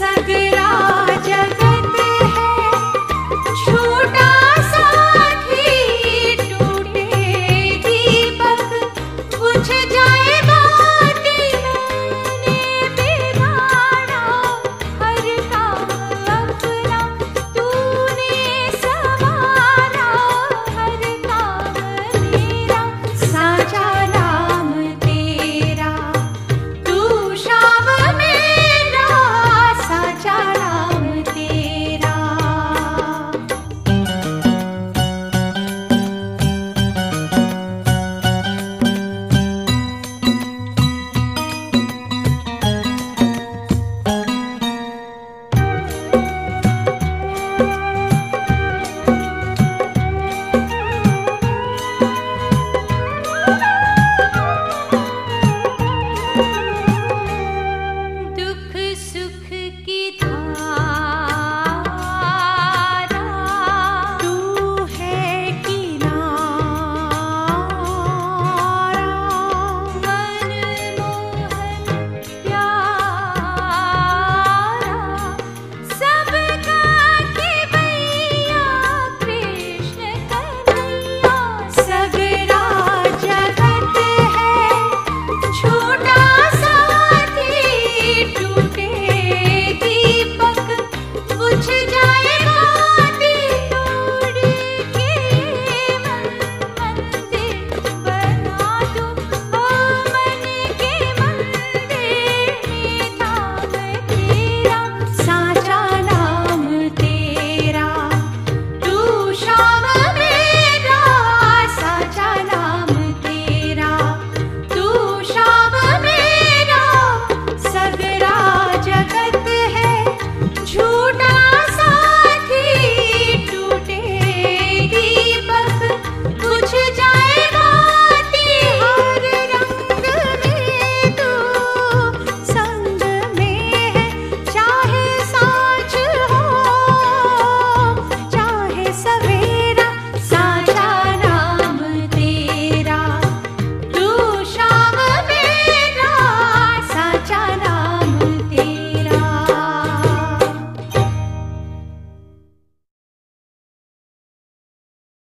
sacrifice. to.